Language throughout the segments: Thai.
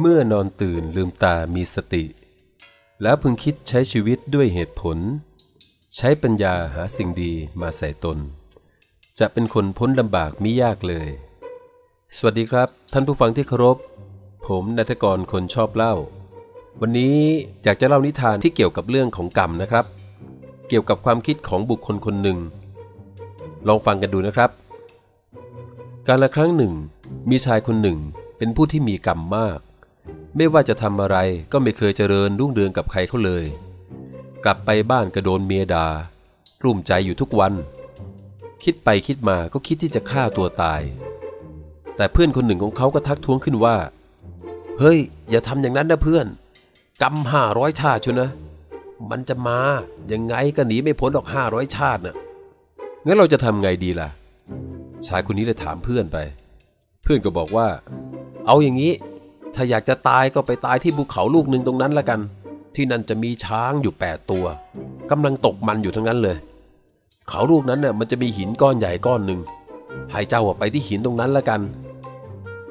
เมื่อนอนตื่นลืมตามีสติ แล้วพึงคิดใช้ชีวิตด้วยเหตุผล ใช้ปัญญาหาสิ่งดีมาใส่ตน จะเป็นคนพ้นลำบากมิยากเลย สวัสดีครับ ท่านผู้ฟังที่เคารพ ผมนัทกรคนชอบเล่า วันนี้อยากจะเล่านิทานที่เกี่ยวกับเรื่องของกรรมนะครับ เกี่ยวกับความคิดของบุคคลคนหนึ่ง ลองฟังกันดูนะครับ การละครั้งหนึ่ง มีชายคนหนึ่งเป็นผู้ที่มีกรรมมาก ไม่ว่าจะทำอะไรก็ไม่เคยเจริญรุ่งเรืองกับใครเขาเลย กลับไปบ้านก็โดนเมียดา่ากลุ่มใจอยู่ทุกวัน คิดไปคิดมาก็คิดที่จะฆ่าตัวตาย แต่เพื่อนคนหนึ่งของเขาก็ทักท้วงขึ้นว่า เฮ้ย อย่าทำอย่างนั้นนะเพื่อนกรรมห้าร้อยชาติชนะ มันจะมายังไงก็หนีไม่พ้นหรอกห้าร้อยชาติน่ะงั้นเราจะทำไงดีล่ะ ชายคนนี้เลยถามเพื่อนไป เพื่อนก็บอกว่า เอาอย่างนี้ ถ้าอยากจะตายก็ไปตายที่ภูเขาลูกหนึ่งตรงนั้นละกัน ที่นั่นจะมีช้างอยู่แปดตัวกำลังตกมันอยู่ทั้งนั้นเลย เขาลูกนั้นเนี่ยมันจะมีหินก้อนใหญ่ก้อนหนึ่งให้เจ้าไปที่หินตรงนั้นละกัน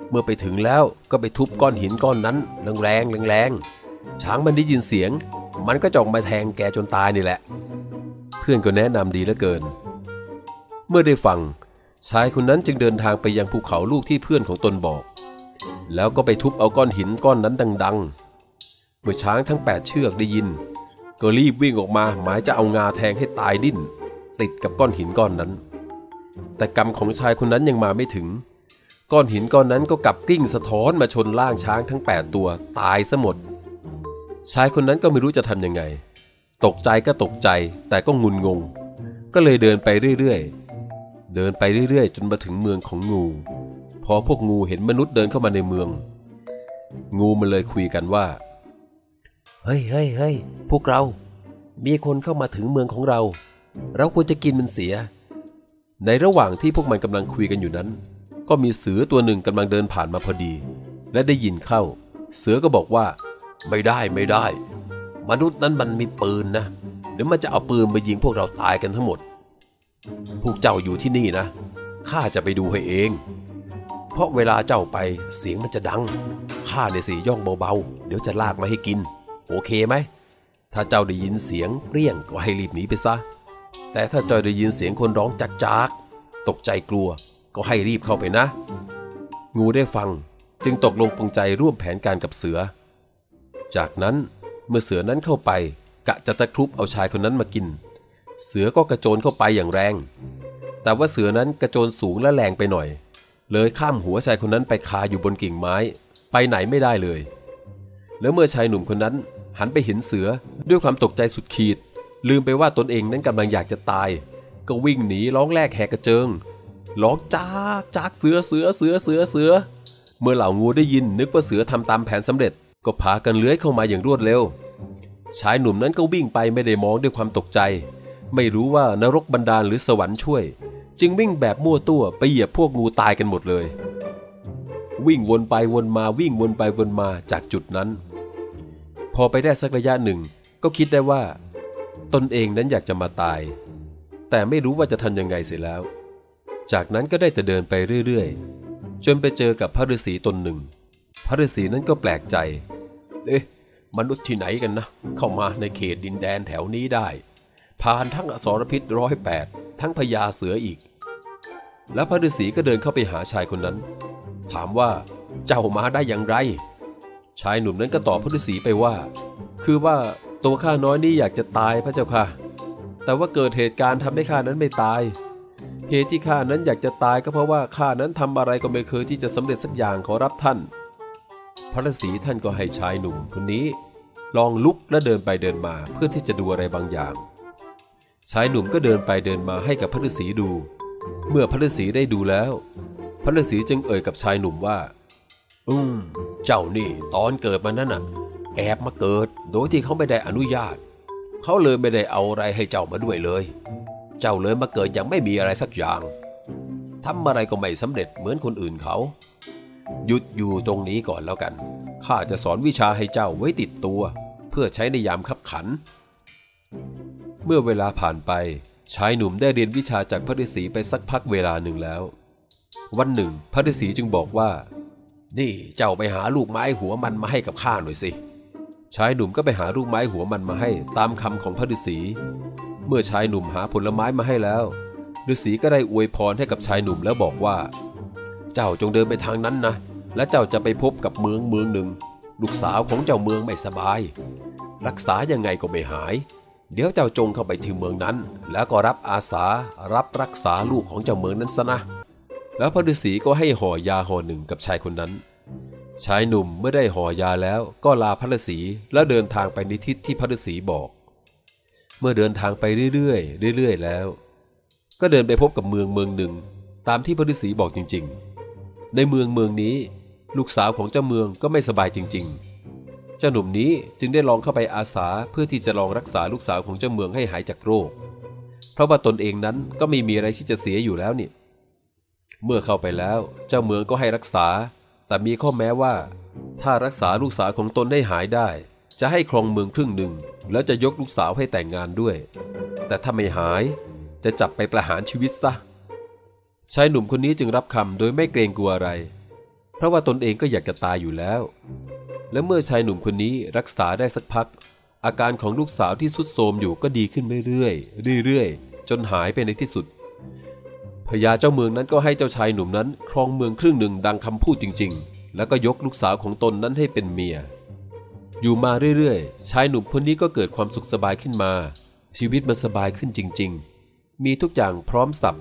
เมื่อไปถึงแล้วก็ไปทุบก้อนหินก้อนนั้นแรงๆแรงๆช้างมันได้ยินเสียง มันก็จองมาแทงแกจนตายนี่แหละ เพื่อนก็แนะนำดีเหลือเกิน เมื่อได้ฟังชายคนนั้นจึงเดินทางไปยังภูเขาลูกที่เพื่อนของตนบอก แล้วก็ไปทุบเอาก้อนหินก้อนนั้นดัง ๆ เมื่อช้างทั้งแปดเชือกได้ยิน ก็รีบวิ่งออกมาหมายจะเอางาแทงให้ตายดิ้น ติดกับก้อนหินก้อนนั้น แต่กรรมของชายคนนั้นยังมาไม่ถึง ก้อนหินก้อนนั้นก็กลับกลิ้งสะท้อนมาชนล่างช้างทั้ง 8 ตัวตายซะหมด ชายคนนั้นก็ไม่รู้จะทำยังไง ตกใจก็ตกใจแต่ก็งุนงง ก็เลยเดินไปเรื่อยๆ เดินไปเรื่อยๆ จนมาถึงเมืองของงู พอพวกงูเห็นมนุษย์เดินเข้ามาในเมือง งูมันเลยคุยกันว่า เฮ้ยเฮ้ยเฮ้ยพวกเรา มีคนเข้ามาถึงเมืองของเรา เราควรจะกินมันเสีย ในระหว่างที่พวกมันกำลังคุยกันอยู่นั้น ก็มีเสือตัวหนึ่งกำลังเดินผ่านมาพอดี และได้ยินเข้า เสือก็บอกว่า ไม่ได้ไม่ได้ มนุษย์นั้นมันมีปืนนะเดี๋ยวมันจะเอาปืนมายิงพวกเราตายกันทั้งหมด พวกเจ้าอยู่ที่นี่นะข้าจะไปดูให้เอง เพราะเวลาเจ้าไปเสียงมันจะดัง ข้าในสีย่องเบาๆ เดี๋ยวจะลากมาให้กิน โอเคไหม ถ้าเจ้าได้ยินเสียงเปรี้ยงก็ให้รีบหนีไปซะ แต่ถ้าเจ้าได้ยินเสียงคนร้องจักจากตกใจกลัวก็ให้รีบเข้าไปนะ งูได้ฟังจึงตกลงปรงใจร่วมแผนการกับเสือ จากนั้นเมื่อเสือนั้นเข้าไป กะจะตะครุบเอาชายคนนั้นมากิน เสือก็กระโจนเข้าไปอย่างแรง แต่ว่าเสือนั้นกระโจนสูงและแรงไปหน่อย เลยข้ามหัวชายคนนั้นไปคาอยู่บนกิ่งไม้ ไปไหนไม่ได้เลย แล้วเมื่อชายหนุ่มคนนั้นหันไปเห็นเสือด้วยความตกใจสุดขีด ลืมไปว่าตนเองนั้นกำลังอยากจะตาย ก็วิ่งหนีร้องแรกแหกกระเจิงร้องจากจากเสือเสือเสือเสือเสือ เมื่อเหล่างูได้ยินนึกว่าเสือทำตามแผนสำเร็จ ก็พากันเลื้อยเข้ามาอย่างรวดเร็ว ชายหนุ่มนั้นก็วิ่งไปไม่ได้มองด้วยความตกใจ ไม่รู้ว่านรกบันดาลหรือสวรรค์ช่วย จึงวิ่งแบบมั่วตัวไปเหยียบพวกงูตายกันหมดเลย วิ่งวนไปวนมาวิ่งวนไปวนมาจากจุดนั้น พอไปได้สักระยะหนึ่ง ก็คิดได้ว่า ตนเองนั้นอยากจะมาตาย แต่ไม่รู้ว่าจะทำยังไงเสียแล้ว จากนั้นก็ได้แต่เดินไปเรื่อยๆ จนไปเจอกับพระฤาษีตนหนึ่ง พระฤาษีนั้นก็แปลกใจ เอ๊ะมนุษย์ที่ไหนกันนะ เข้ามาในเขตดินแดนแถวนี้ได้ผ่านทั้งอสรพิษร้อยแปดทั้งพญาเสืออีก แล้วพระฤาษีก็เดินเข้าไปหาชายคนนั้น ถามว่าเจ้ามาได้อย่างไร ชายหนุ่มนั้นก็ตอบพระฤาษีไปว่า คือว่าตัวข้าน้อยนี่อยากจะตายพระเจ้าค่ะ แต่ว่าเกิดเหตุการณ์ทำให้ข้านั้นไม่ตาย เหตุที่ข้านั้นอยากจะตายก็เพราะว่าข้านั้นทำอะไรก็ไม่เคยที่จะสำเร็จสักอย่างขอรับท่าน พระฤาษีท่านก็ให้ชายหนุ่มคนนี้ ลองลุกและเดินไปเดินมาเพื่อที่จะดูอะไรบางอย่าง ชายหนุ่มก็เดินไปเดินมาให้กับพระฤาษีดู เมื่อพระฤาษีได้ดูแล้ว พระฤาษีจึงเอ่ยกับชายหนุ่มว่า อืม เจ้านี่ตอนเกิดมานั่นน่ะ แอบมาเกิดโดยที่เขาไม่ได้อนุญาต เขาเลยไม่ได้เอาอะไรให้เจ้ามาด้วยเลย เจ้าเลยมาเกิดอย่างไม่มีอะไรสักอย่างทำอะไรก็ไม่สำเร็จเหมือนคนอื่นเขา หยุดอยู่ตรงนี้ก่อนแล้วกัน ข้าจะสอนวิชาให้เจ้าไว้ติดตัว เพื่อใช้ในยามขับขัน เมื่อเวลาผ่านไป ชายหนุ่มได้เรียนวิชาจากพระฤาษีไปสักพักเวลาหนึ่งแล้ว วันหนึ่ง พระฤาษีจึงบอกว่า นี่เจ้าไปหาลูกไม้หัวมันมาให้กับข้าหน่อยสิ ชายหนุ่มก็ไปหาลูกไม้หัวมันมาให้ตามคำของพระฤาษี เมื่อชายหนุ่มหาผลไม้มาให้แล้วฤาษีก็ได้อวยพรให้กับชายหนุ่มแล้วบอกว่า เจ้าจงเดินไปทางนั้นนะ และเจ้าจะไปพบกับเมืองเมืองหนึ่ง ลูกสาวของเจ้าเมืองไม่สบาย รักษายังไงก็ไม่หาย เดี๋ยวเจ้าจงเข้าไปที่เมืองนั้น แล้วก็รับอาสารับรักษาลูกของเจ้าเมืองนั้นซะนะ แล้วพระฤาษีก็ให้ห่อยาห่อหนึ่งกับชายคนนั้น ชายหนุ่มเมื่อได้ห่อยาแล้วก็ลาพระฤาษีแล้วเดินทางไปในทิศที่พระฤาษีบอก เมื่อเดินทางไปเรื่อยๆเรื่อยๆแล้ว ก็เดินไปพบกับเมืองเมืองหนึ่ง ตามที่พระฤาษีบอกจริง ๆ ในเมืองเมืองนี้ ลูกสาวของเจ้าเมืองก็ไม่สบายจริง ๆ เจ้าหนุ่มนี้จึงได้ลองเข้าไปอาสาเพื่อที่จะลองรักษาลูกสาวของเจ้าเมืองให้หายจากโรค เพราะว่าตนเองนั้นก็ไม่มีอะไรที่จะเสียอยู่แล้วนี่ เมื่อเข้าไปแล้วเจ้าเมืองก็ให้รักษา แต่มีข้อแม้ว่า ถ้ารักษาลูกสาวของตนได้หายได้ จะให้ครองเมืองครึ่งหนึ่ง แล้วจะยกลูกสาวให้แต่งงานด้วย แต่ถ้าไม่หายจะจับไปประหารชีวิตซะชายหนุ่มคนนี้จึงรับคำโดยไม่เกรงกลัวอะไร เพราะว่าตนเองก็อยากจะตายอยู่แล้ว และเมื่อชายหนุ่มคนนี้รักษาได้สักพัก อาการของลูกสาวที่สุดโทรมอยู่ก็ดีขึ้นเรื่อยๆเรื่อยๆ จนหายไปในที่สุดพญาเจ้าเมืองนั้นก็ให้เจ้าชายหนุ่มนั้น ครองเมืองครึ่งหนึ่งดังคำพูดจริง ๆ แล้วก็ยกลูกสาวของตนนั้นให้เป็นเมีย อยู่มาเรื่อยๆ ชายหนุ่มคนนี้ก็เกิดความสุขสบายขึ้นมา ชีวิตมันสบายขึ้นจริง ๆ มีทุกอย่างพร้อมสับ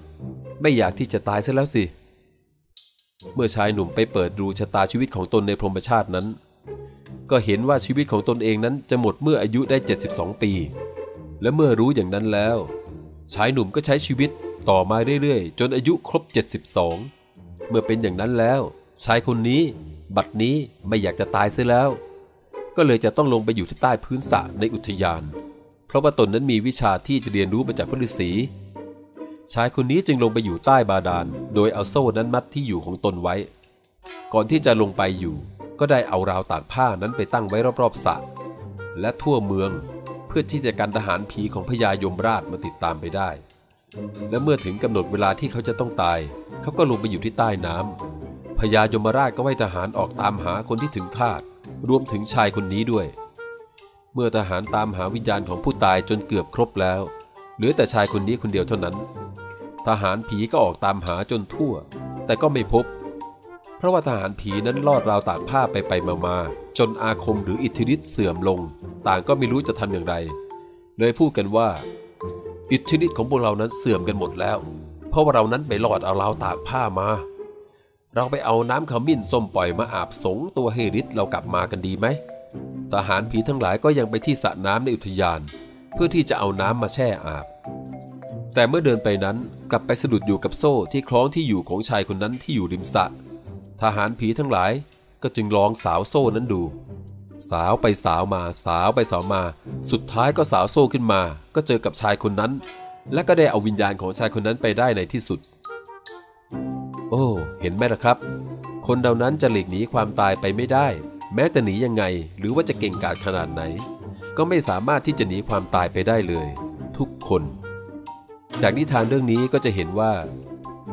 ไม่อยากที่จะตายซะแล้วสิ เมื่อชายหนุ่มไปเปิดดูชะตาชีวิตของตนในพรหมชาตินั้น ก็เห็นว่าชีวิตของตนเองนั้นจะหมดเมื่ออายุได้ 72 ปี และเมื่อรู้อย่างนั้นแล้ว ชายหนุ่มก็ใช้ชีวิตต่อมาเรื่อยๆ จนอายุครบ 72 เมื่อเป็นอย่างนั้นแล้ว ชายคนนี้ บัดนี้ไม่อยากจะตายเสียแล้ว ก็เลยจะต้องลงไปอยู่ที่ใต้พื้นสระในอุทยาน เพราะว่าตนนั้นมีวิชาที่จะเรียนรู้มาจากพระฤาษีชายคนนี้จึงลงไปอยู่ใต้บาดาล โดยเอาโซ่นั้นมัดที่อยู่ของตนไว้ ก่อนที่จะลงไปอยู่ ก็ได้เอาราวตากผ้านั้นไปตั้งไว้รอบๆสระและทั่วเมืองเพื่อที่จะกันทหารผีของพญายมราชมาติดตามไปได้ และเมื่อถึงกำหนดเวลาที่เขาจะต้องตาย เขาก็ลงไปอยู่ที่ใต้น้ำพญายมราชก็ให้ทหารออกตามหาคนที่ถึงคาด รวมถึงชายคนนี้ด้วย เมื่อทหารตามหาวิญญาณของผู้ตายจนเกือบครบแล้ว เหลือแต่ชายคนนี้คนเดียวเท่านั้น ทหารผีก็ออกตามหาจนทั่ว แต่ก็ไม่พบ เพราะว่าทหารผีนั้นลอดราวตากผ้าไปไปมามาจนอาคมหรืออิทธิฤทธิ์เสื่อมลง ต่างก็ไม่รู้จะทำอย่างไร เลยพูดกันว่า อิทธิฤทธิ์ของพวกเรานั้นเสื่อมกันหมดแล้ว เพราะว่าเรานั้นไปลอดเอาราวตากผ้ามา เราไปเอาน้ำขมิ้นส้มปล่อยมาอาบสงตัวให้ฤทธิ์เรากลับมากันดีไหมทหารผีทั้งหลายก็ยังไปที่สระน้ำในอุทยาน เพื่อที่จะเอาน้ำมาแช่อาบ แต่เมื่อเดินไปนั้นกลับไปสะดุดอยู่กับโซ่ที่คล้องที่อยู่ของชายคนนั้นที่อยู่ริมสระ ทหารผีทั้งหลายก็จึงลองสาวโซ่นั้นดู สาวไปสาวมาสาวไปสาวมา สุดท้ายก็สาวโซ่ขึ้นมา ก็เจอกับชายคนนั้น และก็ได้เอาวิญญาณของชายคนนั้นไปได้ในที่สุด โอ้เห็นไหมล่ะครับ คนเหล่านั้นจะหลีกหนีความตายไปไม่ได้ แม้แต่หนียังไง หรือว่าจะเก่งกาจขนาดไหน ก็ไม่สามารถที่จะหนีความตายไปได้เลย ทุกคน จากนิทานเรื่องนี้ก็จะเห็นว่า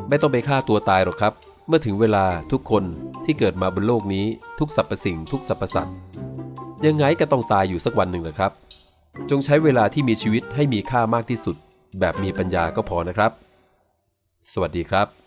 ไม่ต้องไปฆ่าตัวตายหรอกครับ เมื่อถึงเวลาทุกคนที่เกิดมาบนโลกนี้ทุกสรรพสิ่ง ทุกสรรพสัตว์ยังไงก็ต้องตายอยู่สักวันหนึ่งนะครับ จงใช้เวลาที่มีชีวิตให้มีค่ามากที่สุด แบบมีปัญญาก็พอนะครับ สวัสดีครับ